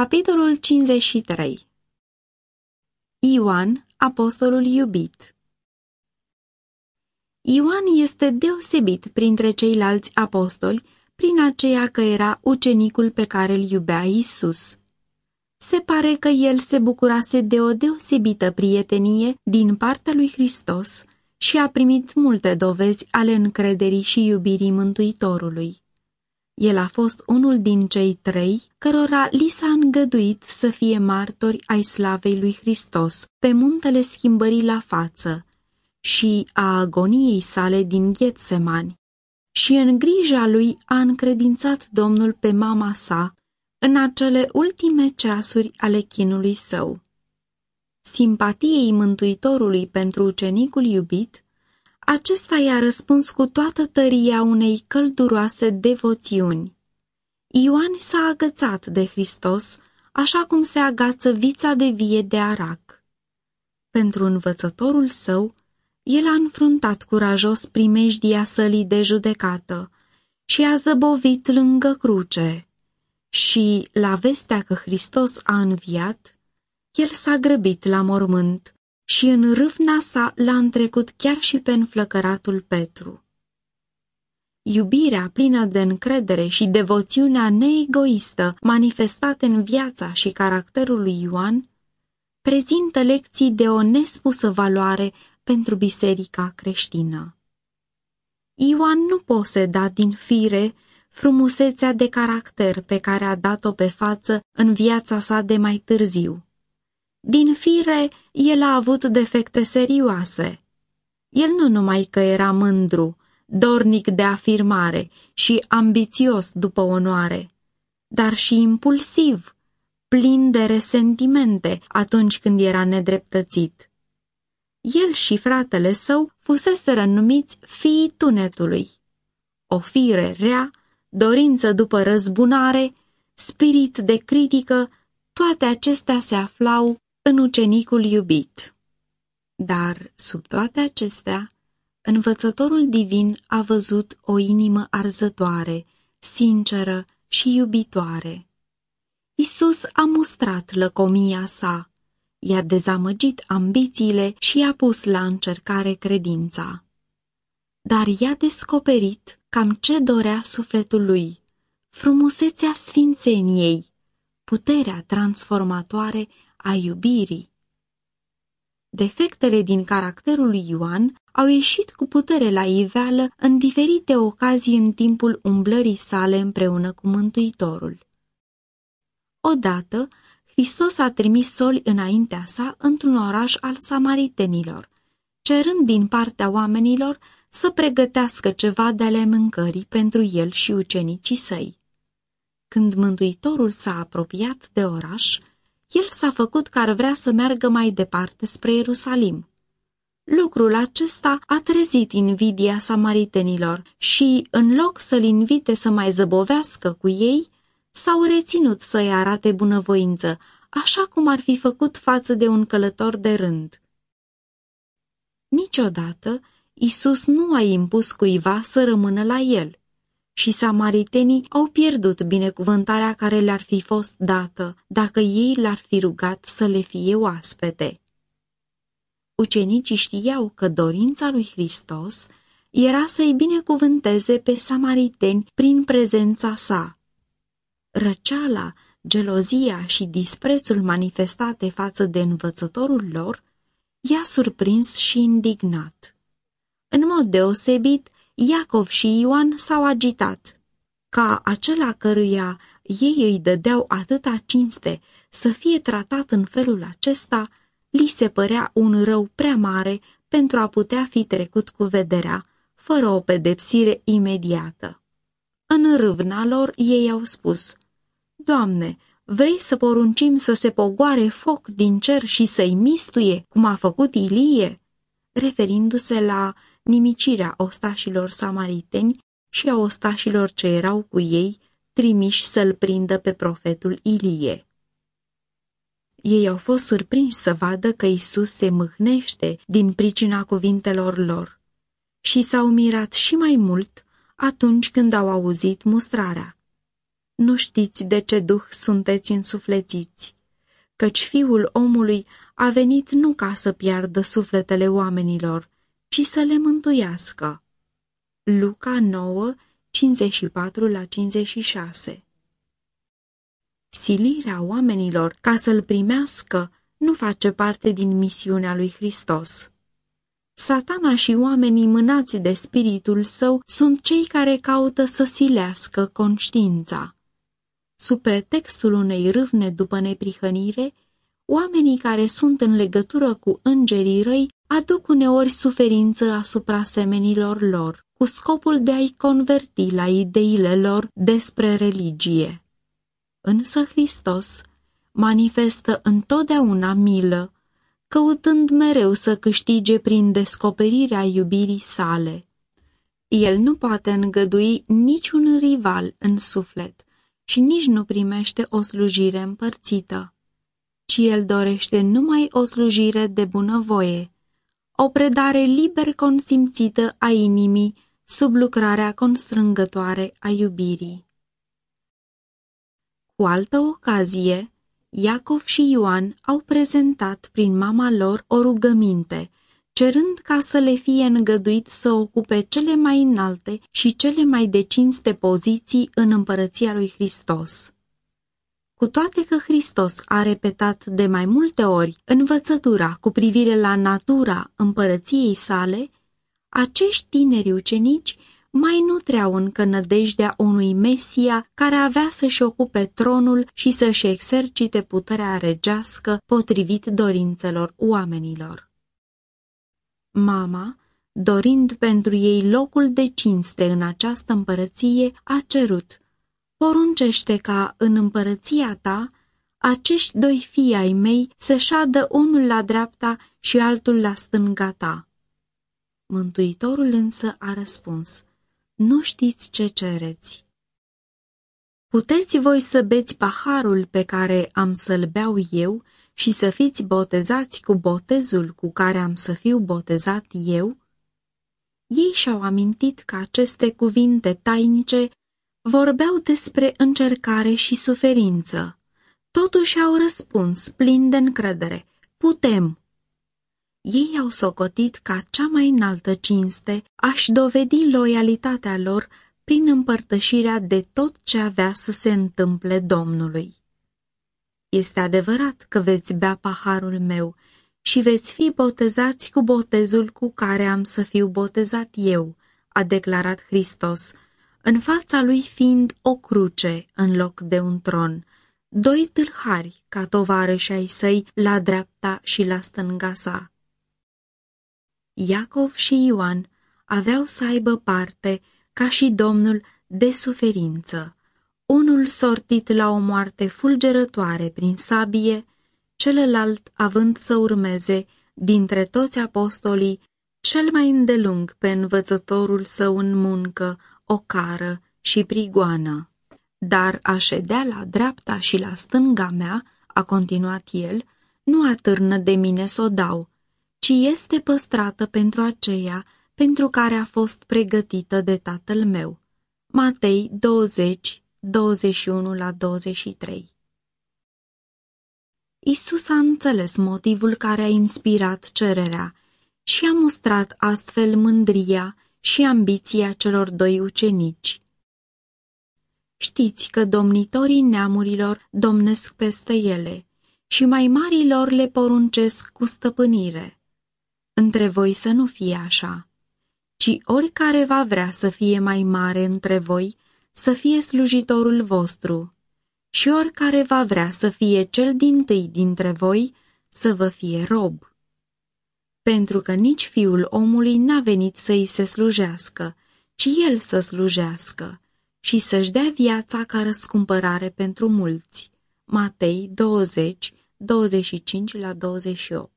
Capitolul 53 Ioan, apostolul iubit Ioan este deosebit printre ceilalți apostoli prin aceea că era ucenicul pe care îl iubea Isus. Se pare că el se bucurase de o deosebită prietenie din partea lui Hristos și a primit multe dovezi ale încrederii și iubirii Mântuitorului. El a fost unul din cei trei cărora li s-a îngăduit să fie martori ai slavei lui Hristos pe muntele schimbării la față și a agoniei sale din Ghetsemani. Și în grija lui a încredințat Domnul pe mama sa în acele ultime ceasuri ale chinului său. Simpatiei Mântuitorului pentru ucenicul iubit acesta i-a răspuns cu toată tăria unei călduroase devoțiuni. Ioan s-a agățat de Hristos, așa cum se agață vița de vie de arac. Pentru învățătorul său, el a înfruntat curajos primejdia sălii de judecată și a zăbovit lângă cruce. Și, la vestea că Hristos a înviat, el s-a grăbit la mormânt și în râvna sa l-a întrecut chiar și pe înflăcăratul Petru. Iubirea plină de încredere și devoțiunea neegoistă manifestate în viața și caracterul lui Ioan prezintă lecții de o nespusă valoare pentru biserica creștină. Ioan nu poseda din fire frumusețea de caracter pe care a dat-o pe față în viața sa de mai târziu. Din fire, el a avut defecte serioase. El nu numai că era mândru, dornic de afirmare și ambițios după onoare, dar și impulsiv, plin de resentimente atunci când era nedreptățit. El și fratele său fuseseră numiți fiii tunetului. O fire rea, dorință după răzbunare, spirit de critică, toate acestea se aflau în ucenicul iubit. Dar, sub toate acestea, învățătorul divin a văzut o inimă arzătoare, sinceră și iubitoare. Isus a mustrat lăcomia sa, i-a dezamăgit ambițiile și i-a pus la încercare credința. Dar i-a descoperit cam ce dorea sufletul lui, frumusețea sfințeniei, puterea transformatoare a iubirii. Defectele din caracterul lui Ioan au ieșit cu putere la iveală în diferite ocazii în timpul umblării sale împreună cu Mântuitorul. Odată, Hristos a trimis soli înaintea sa într-un oraș al samaritenilor, cerând din partea oamenilor să pregătească ceva de ale mâncării pentru el și ucenicii săi. Când Mântuitorul s-a apropiat de oraș, el s-a făcut că ar vrea să meargă mai departe spre Ierusalim. Lucrul acesta a trezit invidia samaritenilor și, în loc să-l invite să mai zăbovească cu ei, s-au reținut să-i arate bunăvoință, așa cum ar fi făcut față de un călător de rând. Niciodată Isus nu a impus cuiva să rămână la el – și samaritenii au pierdut binecuvântarea care le-ar fi fost dată dacă ei l-ar fi rugat să le fie oaspete. Ucenicii știau că dorința lui Hristos era să-i binecuvânteze pe samariteni prin prezența sa. Răceala, gelozia și disprețul manifestate față de învățătorul lor i-a surprins și indignat. În mod deosebit, Iacov și Ioan s-au agitat. Ca acela căruia ei îi dădeau atâta cinste să fie tratat în felul acesta, li se părea un rău prea mare pentru a putea fi trecut cu vederea, fără o pedepsire imediată. În râvna lor ei au spus, Doamne, vrei să poruncim să se pogoare foc din cer și să-i mistuie, cum a făcut Ilie? Referindu-se la nimicirea ostașilor samariteni și a ostașilor ce erau cu ei, trimiși să-l prindă pe profetul Ilie. Ei au fost surprinși să vadă că Isus se mâhnește din pricina cuvintelor lor și s-au mirat și mai mult atunci când au auzit mustrarea. Nu știți de ce duh sunteți însuflețiți, căci fiul omului a venit nu ca să piardă sufletele oamenilor, ci să le mântuiască. Luca 9, 54 la 56 Silirea oamenilor ca să-l primească nu face parte din misiunea lui Hristos. Satana și oamenii mânați de spiritul său sunt cei care caută să silească conștiința. Sub pretextul unei râvne după neprihănire, oamenii care sunt în legătură cu îngerii răi aduc uneori suferință asupra semenilor lor, cu scopul de a-i converti la ideile lor despre religie. Însă Hristos manifestă întotdeauna milă, căutând mereu să câștige prin descoperirea iubirii sale. El nu poate îngădui niciun rival în suflet și nici nu primește o slujire împărțită, ci el dorește numai o slujire de bunăvoie, o predare liber consimțită a inimii sub lucrarea constrângătoare a iubirii. Cu altă ocazie, Iacov și Ioan au prezentat prin mama lor o rugăminte, cerând ca să le fie îngăduit să ocupe cele mai înalte și cele mai de cinste poziții în împărăția lui Hristos. Cu toate că Hristos a repetat de mai multe ori învățătura cu privire la natura împărăției sale, acești tineri ucenici mai nutreau încă nădejdea unui Mesia care avea să-și ocupe tronul și să-și exercite puterea regească potrivit dorințelor oamenilor. Mama, dorind pentru ei locul de cinste în această împărăție, a cerut, poruncește ca în împărăția ta acești doi fii ai mei să șadă unul la dreapta și altul la stânga ta. Mântuitorul însă a răspuns, nu știți ce cereți. Puteți voi să beți paharul pe care am să-l beau eu și să fiți botezați cu botezul cu care am să fiu botezat eu? Ei și-au amintit că aceste cuvinte tainice vorbeau despre încercare și suferință. Totuși au răspuns plin de încredere, putem. Ei au socotit ca cea mai înaltă cinste aș dovedi loialitatea lor prin împărtășirea de tot ce avea să se întâmple Domnului. Este adevărat că veți bea paharul meu și veți fi botezați cu botezul cu care am să fiu botezat eu, a declarat Hristos, în fața lui fiind o cruce în loc de un tron, doi tâlhari ca tovarăși ai săi la dreapta și la stânga sa. Iacov și Ioan aveau să aibă parte, ca și Domnul, de suferință, unul sortit la o moarte fulgerătoare prin sabie, celălalt având să urmeze, dintre toți apostolii, cel mai îndelung pe învățătorul său în muncă, o cară și prigoană. Dar a ședea la dreapta și la stânga mea, a continuat el, nu atârnă de mine să o dau, ci este păstrată pentru aceea pentru care a fost pregătită de tatăl meu. Matei 20, 21 la 23 Isus a înțeles motivul care a inspirat cererea și a mostrat astfel mândria și ambiția celor doi ucenici. Știți că domnitorii neamurilor domnesc peste ele și mai marilor le poruncesc cu stăpânire. Între voi să nu fie așa, ci oricare va vrea să fie mai mare între voi, să fie slujitorul vostru, și oricare va vrea să fie cel din tâi dintre voi, să vă fie rob. Pentru că nici fiul omului n-a venit să îi se slujească, ci el să slujească și să-și dea viața ca răscumpărare pentru mulți. Matei 20, 25 la 28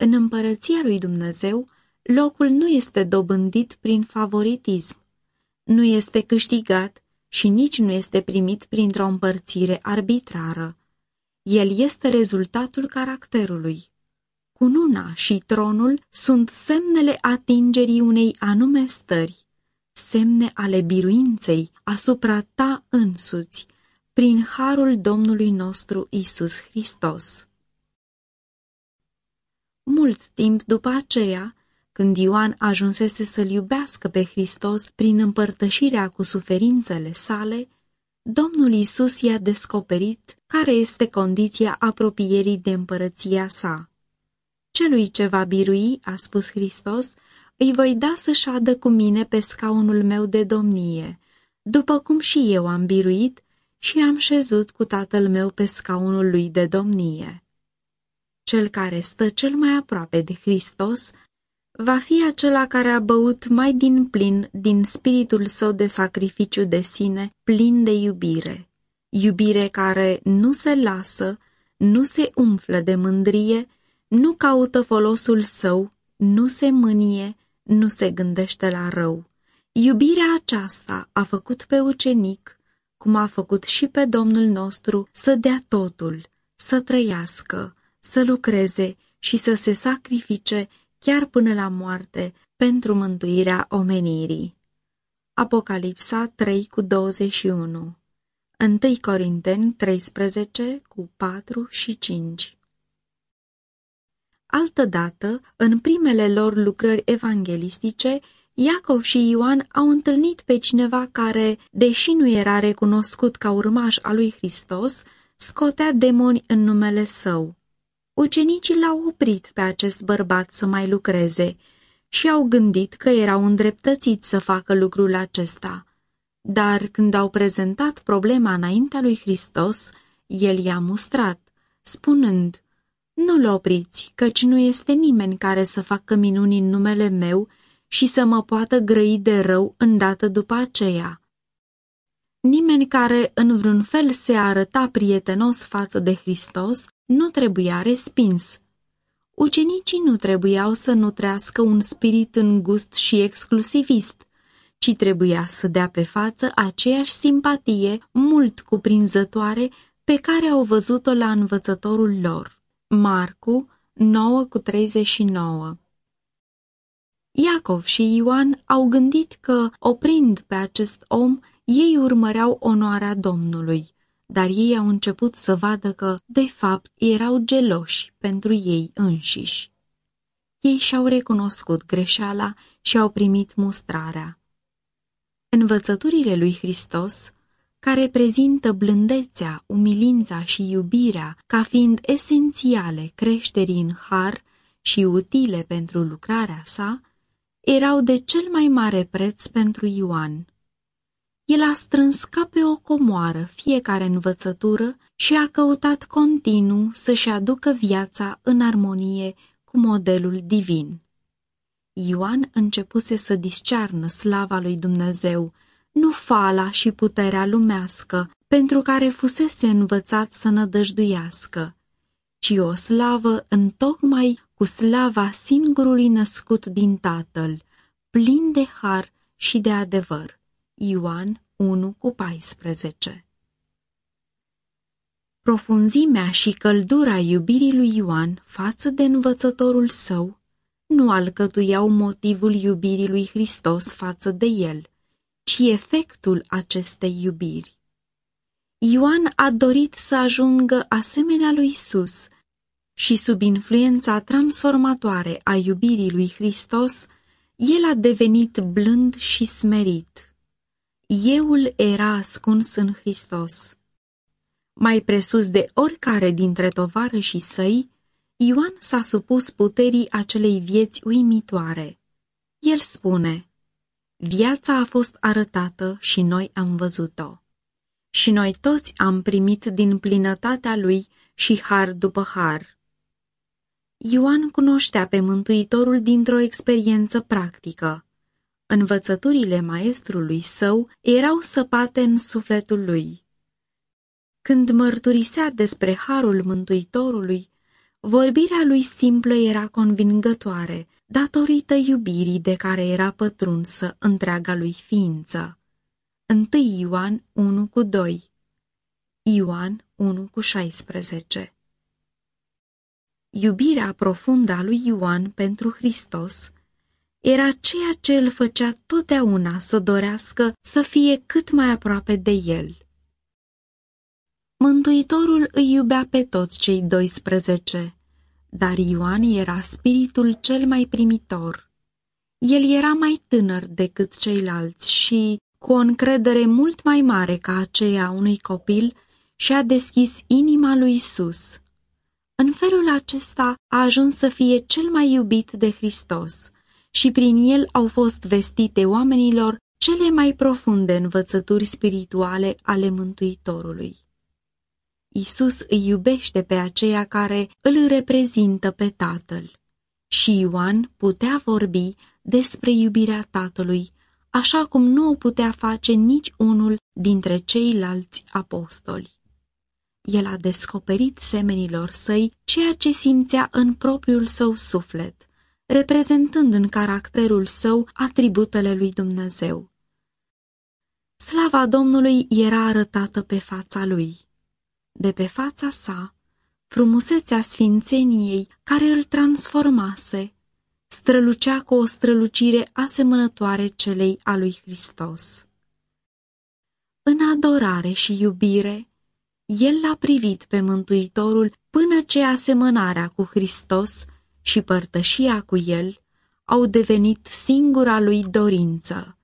în împărăția lui Dumnezeu, locul nu este dobândit prin favoritism, nu este câștigat și nici nu este primit printr-o împărțire arbitrară. El este rezultatul caracterului. Cununa și tronul sunt semnele atingerii unei anume stări, semne ale biruinței asupra ta însuți, prin harul Domnului nostru Isus Hristos. Mult timp după aceea, când Ioan ajunsese să-L iubească pe Hristos prin împărtășirea cu suferințele sale, Domnul Isus i-a descoperit care este condiția apropierii de împărăția sa. Celui ce va birui, a spus Hristos, îi voi da să șadă cu mine pe scaunul meu de domnie, după cum și eu am biruit și am șezut cu tatăl meu pe scaunul lui de domnie. Cel care stă cel mai aproape de Hristos va fi acela care a băut mai din plin din spiritul său de sacrificiu de sine, plin de iubire. Iubire care nu se lasă, nu se umflă de mândrie, nu caută folosul său, nu se mânie, nu se gândește la rău. Iubirea aceasta a făcut pe ucenic, cum a făcut și pe Domnul nostru, să dea totul, să trăiască, să lucreze și să se sacrifice chiar până la moarte pentru mântuirea omenirii. Apocalipsa 3 cu 21 1 Corinteni 13 cu 4 și 5 Altădată, în primele lor lucrări evanghelistice, Iacov și Ioan au întâlnit pe cineva care, deși nu era recunoscut ca urmaș al lui Hristos, scotea demoni în numele său. Ucenicii l-au oprit pe acest bărbat să mai lucreze și au gândit că erau îndreptățiți să facă lucrul acesta. Dar când au prezentat problema înaintea lui Hristos, el i-a mustrat, spunând, Nu-l opriți, căci nu este nimeni care să facă minuni în numele meu și să mă poată grăi de rău îndată după aceea. Nimeni care în vreun fel se arăta prietenos față de Hristos nu trebuia respins. Ucenicii nu trebuiau să nutrească un spirit îngust și exclusivist, ci trebuia să dea pe față aceeași simpatie mult cuprinzătoare pe care au văzut-o la învățătorul lor. Marcu 9 cu 39 Iacov și Ioan au gândit că, oprind pe acest om, ei urmăreau onoarea Domnului, dar ei au început să vadă că, de fapt, erau geloși pentru ei înșiși. Ei și-au recunoscut greșeala și au primit mustrarea. Învățăturile lui Hristos, care prezintă blândețea, umilința și iubirea ca fiind esențiale creșterii în har și utile pentru lucrarea sa, erau de cel mai mare preț pentru Ioan. El a strâns ca pe o comoară fiecare învățătură și a căutat continuu să-și aducă viața în armonie cu modelul divin. Ioan începuse să discearnă slava lui Dumnezeu, nu fala și puterea lumească, pentru care fusese învățat să nădăjduiască, ci o slavă întocmai cu slava singurului născut din Tatăl, plin de har și de adevăr. Ioan 1 cu 14 Profunzimea și căldura iubirii lui Ioan față de învățătorul său nu alcătuiau motivul iubirii lui Hristos față de el, ci efectul acestei iubiri. Ioan a dorit să ajungă asemenea lui Isus și sub influența transformatoare a iubirii lui Hristos, el a devenit blând și smerit euul era ascuns în Hristos. Mai presus de oricare dintre tovarășii săi, Ioan s-a supus puterii acelei vieți uimitoare. El spune, Viața a fost arătată și noi am văzut-o. Și noi toți am primit din plinătatea lui și har după har. Ioan cunoștea pe Mântuitorul dintr-o experiență practică. Învățăturile maestrului său erau săpate în sufletul lui. Când mărturisea despre harul Mântuitorului, vorbirea lui simplă era convingătoare, datorită iubirii de care era pătrunsă întreaga lui ființă. 1 Ioan 1 cu 2 Ioan 1 cu 16 Iubirea profundă a lui Ioan pentru Hristos era ceea ce îl făcea totdeauna să dorească să fie cât mai aproape de el. Mântuitorul îi iubea pe toți cei 12, dar Ioan era spiritul cel mai primitor. El era mai tânăr decât ceilalți și, cu o încredere mult mai mare ca aceea unui copil, și-a deschis inima lui Isus. În felul acesta a ajuns să fie cel mai iubit de Hristos și prin el au fost vestite oamenilor cele mai profunde învățături spirituale ale Mântuitorului. Isus îi iubește pe aceia care îl reprezintă pe Tatăl. Și Ioan putea vorbi despre iubirea Tatălui, așa cum nu o putea face nici unul dintre ceilalți apostoli. El a descoperit semenilor săi ceea ce simțea în propriul său suflet, reprezentând în caracterul său atributele lui Dumnezeu. Slava Domnului era arătată pe fața lui. De pe fața sa, frumusețea sfințeniei care îl transformase, strălucea cu o strălucire asemănătoare celei a lui Hristos. În adorare și iubire, el l-a privit pe Mântuitorul până ce asemănarea cu Hristos și părtășia cu el au devenit singura lui dorință,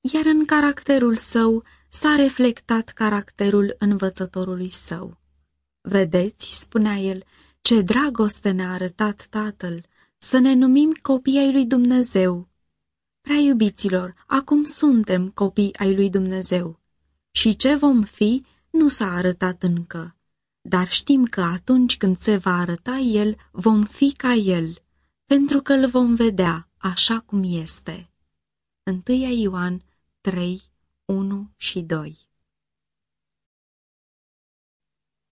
iar în caracterul său s-a reflectat caracterul învățătorului său. Vedeți, spunea el, ce dragoste ne-a arătat Tatăl, să ne numim copii ai lui Dumnezeu. Prea iubiților, acum suntem copii ai lui Dumnezeu. Și ce vom fi, nu s-a arătat încă, dar știm că atunci când se va arăta El, vom fi ca El, pentru că îl vom vedea așa cum este. 1 Ioan 3, 1 și 2